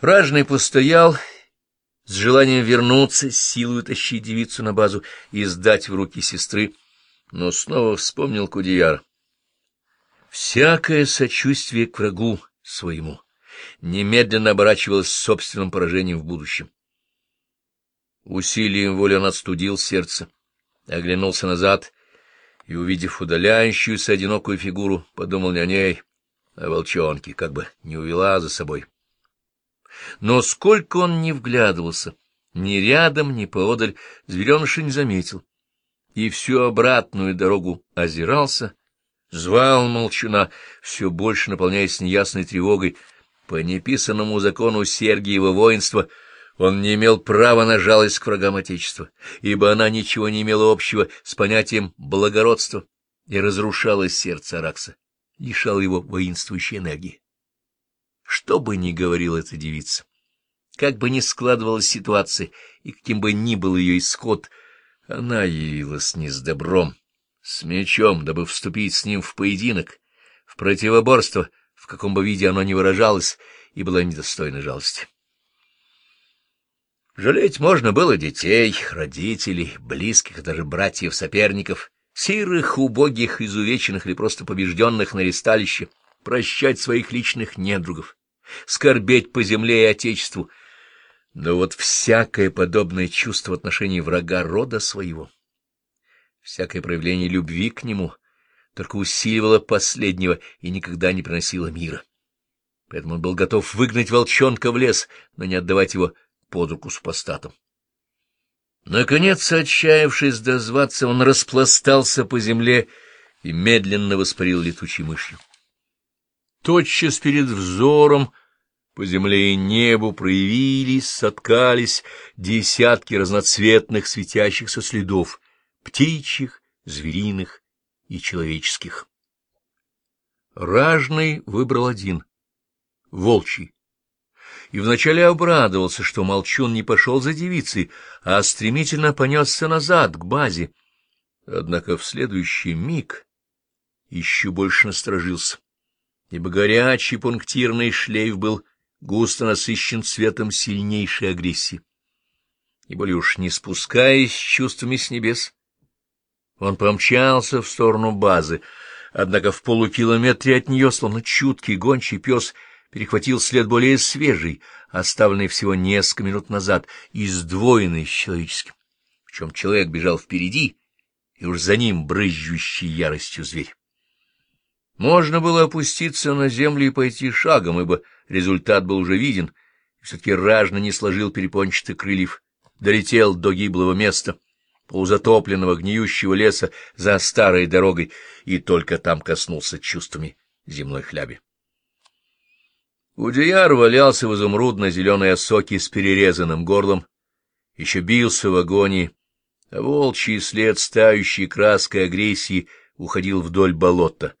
Ражный постоял с желанием вернуться, с силой утащить девицу на базу и сдать в руки сестры, но снова вспомнил Кудеяр. Всякое сочувствие к врагу своему немедленно оборачивалось собственным поражением в будущем. Усилием воли он отстудил сердце, оглянулся назад и, увидев удаляющуюся одинокую фигуру, подумал не о ней, а о волчонке, как бы не увела за собой. Но сколько он не вглядывался, ни рядом, ни поодаль, звереныша не заметил. И всю обратную дорогу озирался, звал молчуна, все больше наполняясь неясной тревогой. По неписанному закону Сергиева воинства он не имел права на жалость к врагам Отечества, ибо она ничего не имела общего с понятием благородства и разрушала сердце Аракса, лишала его воинствующей энергии. Что бы ни говорила эта девица, как бы ни складывалась ситуация и каким бы ни был ее исход, она явилась не с добром, с мечом, дабы вступить с ним в поединок, в противоборство, в каком бы виде оно ни выражалось, и была недостойна жалости. Жалеть можно было детей, родителей, близких, даже братьев-соперников, сирых, убогих, изувеченных или просто побежденных на ресталище, прощать своих личных недругов, скорбеть по земле и отечеству. Но вот всякое подобное чувство в отношении врага рода своего, всякое проявление любви к нему только усиливало последнего и никогда не приносило мира. Поэтому он был готов выгнать волчонка в лес, но не отдавать его под руку супостатом. Наконец, отчаявшись дозваться, он распластался по земле и медленно воспарил летучей мышью. Тотчас перед взором по земле и небу проявились, соткались десятки разноцветных светящихся следов, птичьих, звериных и человеческих. Ражный выбрал один — волчий и вначале обрадовался, что Молчун не пошел за девицей, а стремительно понесся назад, к базе. Однако в следующий миг еще больше насторожился, ибо горячий пунктирный шлейф был густо насыщен цветом сильнейшей агрессии. И более уж не спускаясь чувствами с небес, он помчался в сторону базы, однако в полукилометре от нее, словно чуткий гончий пес, перехватил след более свежий, оставленный всего несколько минут назад, и сдвоенный с человеческим. Причем человек бежал впереди, и уж за ним брызжущий яростью зверь. Можно было опуститься на землю и пойти шагом, ибо результат был уже виден, все-таки ражно не сложил перепончатых крыльев, долетел до гиблого места, полузатопленного гниющего леса за старой дорогой, и только там коснулся чувствами земной хляби. Удияр валялся в изумрудно-зеленой осоке с перерезанным горлом, еще бился в агонии, а волчий след стающей краской агрессии уходил вдоль болота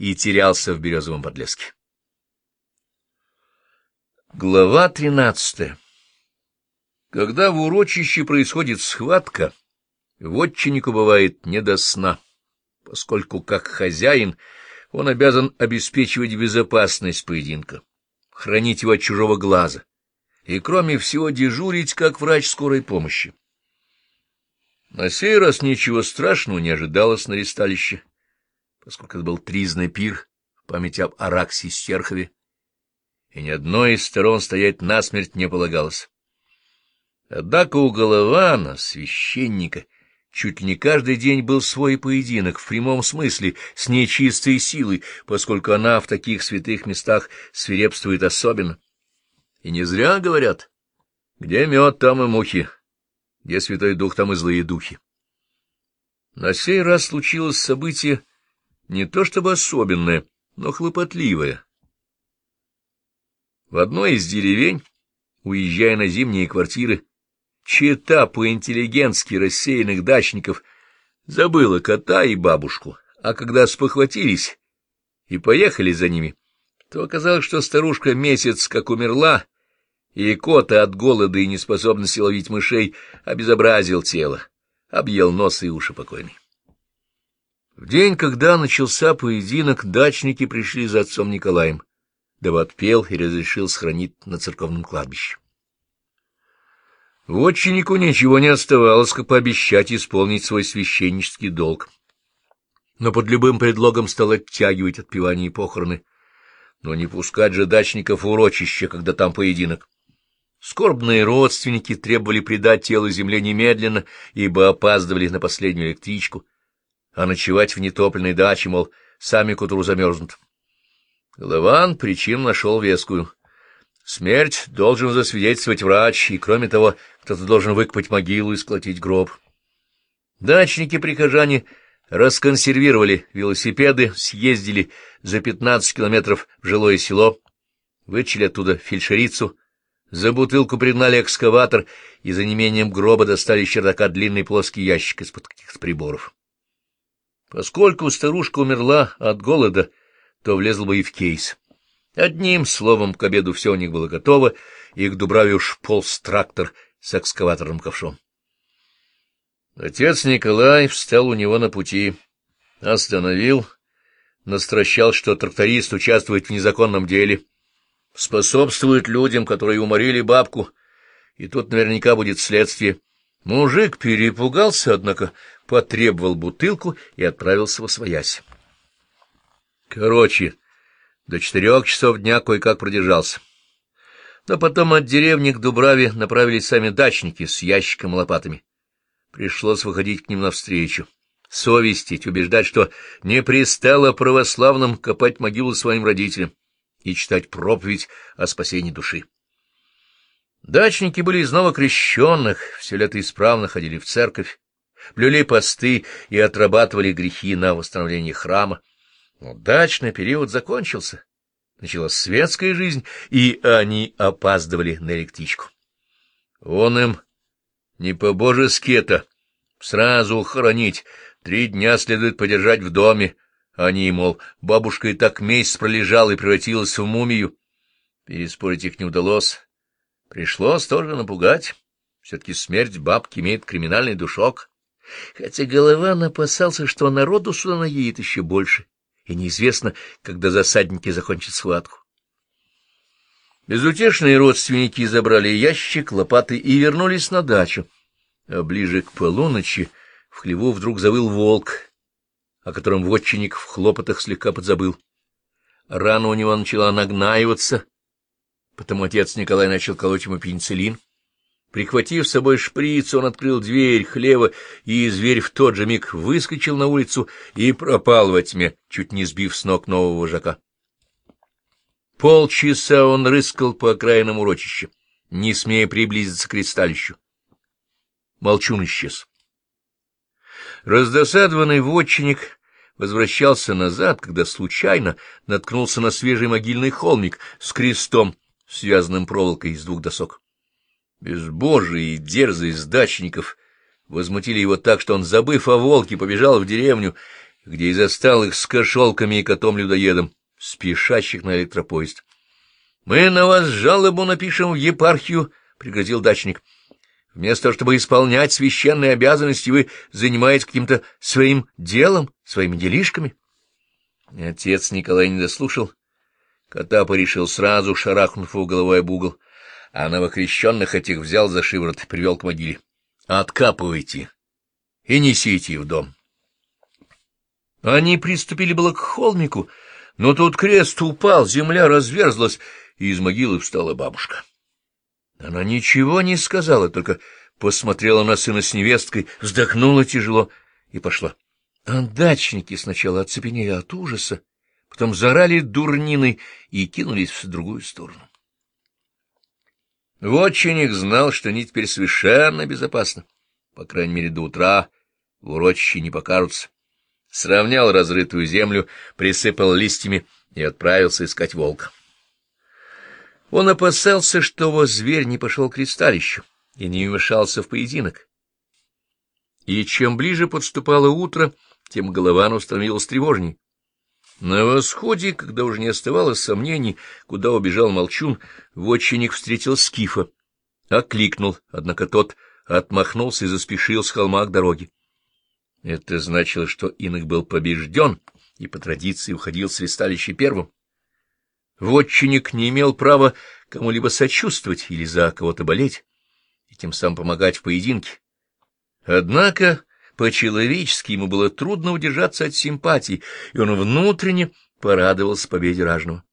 и терялся в березовом подлеске. Глава тринадцатая Когда в урочище происходит схватка, вотчиннику бывает не до сна, поскольку, как хозяин, он обязан обеспечивать безопасность поединка хранить его от чужого глаза и, кроме всего, дежурить как врач скорой помощи. На сей раз ничего страшного не ожидалось на ресталище, поскольку это был тризный пир в память об Араксе Стерхове, и ни одной из сторон стоять насмерть не полагалось. Однако у Голована, священника, Чуть ли не каждый день был свой поединок, в прямом смысле, с нечистой силой, поскольку она в таких святых местах свирепствует особенно. И не зря говорят, где мед, там и мухи, где святой дух, там и злые духи. На сей раз случилось событие не то чтобы особенное, но хлопотливое. В одной из деревень, уезжая на зимние квартиры, чета по-интеллигентски рассеянных дачников забыла кота и бабушку, а когда спохватились и поехали за ними, то оказалось, что старушка месяц как умерла, и кот от голода и неспособности ловить мышей обезобразил тело, объел нос и уши покойный. В день, когда начался поединок, дачники пришли за отцом Николаем, дабы отпел и разрешил сохранить на церковном кладбище. Вотчиннику ничего не оставалось, как пообещать исполнить свой священнический долг. Но под любым предлогом стал оттягивать отпевание и похороны, но не пускать же дачников в урочище, когда там поединок. Скорбные родственники требовали предать тело земле немедленно, ибо опаздывали на последнюю электричку, а ночевать в нетопленной даче, мол, сами к утру замерзнут. Лаван причин нашел вескую. Смерть должен засвидетельствовать врач, и, кроме того, кто-то должен выкопать могилу и сколотить гроб. Дачники-прихожане расконсервировали велосипеды, съездили за пятнадцать километров в жилое село, вычили оттуда фельдшерицу, за бутылку пригнали экскаватор и за неимением гроба достали чердака длинный плоский ящик из-под каких-то приборов. Поскольку старушка умерла от голода, то влезла бы и в кейс. Одним словом, к обеду все у них было готово, и к Дубраве уж полз трактор с экскаваторным ковшом. Отец Николай встал у него на пути, остановил, настращал, что тракторист участвует в незаконном деле, способствует людям, которые уморили бабку, и тут наверняка будет следствие. Мужик перепугался, однако потребовал бутылку и отправился во своясь. Короче, до четырех часов дня кое-как продержался. Но потом от деревни к Дубраве направились сами дачники с ящиком и лопатами. Пришлось выходить к ним навстречу, совестить, убеждать, что не пристало православным копать могилу своим родителям и читать проповедь о спасении души. Дачники были из новокрещенных, все лето исправно ходили в церковь, блюли посты и отрабатывали грехи на восстановление храма. Но дачный период закончился, началась светская жизнь, и они опаздывали на электричку. Он им не по-божески это, сразу хоронить, три дня следует подержать в доме, они, мол, бабушка и так месяц пролежала и превратилась в мумию. Переспорить их не удалось. Пришлось тоже напугать. Все-таки смерть бабки имеет криминальный душок. Хотя голова опасался, что народу сюда наедет еще больше, и неизвестно, когда засадники закончат схватку. Безутешные родственники забрали ящик, лопаты и вернулись на дачу. А ближе к полуночи в хлеву вдруг завыл волк, о котором вотчинник в хлопотах слегка подзабыл. Рана у него начала нагнаиваться, потому отец Николай начал колоть ему пенициллин. Прихватив с собой шприц, он открыл дверь хлева, и зверь в тот же миг выскочил на улицу и пропал во тьме, чуть не сбив с ног нового вожака. Полчаса он рыскал по окраинам урочища, не смея приблизиться к кристалищу. Молчун исчез. Раздосадованный вотчинник возвращался назад, когда случайно наткнулся на свежий могильный холмик с крестом, связанным проволокой из двух досок. Безбожие и дерзость дачников возмутили его так, что он, забыв о волке, побежал в деревню, где и застал их с кошелками и котом-людоедом, спешащих на электропоезд. — Мы на вас жалобу напишем в епархию, — пригрозил дачник. Вместо того, чтобы исполнять священные обязанности, вы занимаетесь каким-то своим делом, своими делишками. Отец Николай не дослушал. Котапа решил сразу, шарахнув его головой об угол, а новокрещенных этих взял за шиворот и привел к могиле. «Откапывайте и несите в дом». Они приступили было к холмику, но тут крест упал, земля разверзлась, и из могилы встала бабушка. Она ничего не сказала, только посмотрела на сына с невесткой, вздохнула тяжело и пошла. А дачники сначала оцепенели от ужаса, потом зарали дурниной и кинулись в другую сторону. Вотчинник знал, что они теперь совершенно безопасны. По крайней мере, до утра в урочище не покажутся. Сравнял разрытую землю, присыпал листьями и отправился искать волка. Он опасался, что его зверь не пошел к кристалищу и не вмешался в поединок. И чем ближе подступало утро, тем Головану становилось тревожней. На восходе, когда уже не оставалось сомнений, куда убежал Молчун, вотчинник встретил Скифа. Окликнул, однако тот отмахнулся и заспешил с холма к дороге. Это значило, что инок был побежден и по традиции уходил с ристалища первым. Вотчинник не имел права кому-либо сочувствовать или за кого-то болеть, и тем самым помогать в поединке. Однако по-человечески ему было трудно удержаться от симпатий, и он внутренне порадовался победе ражного.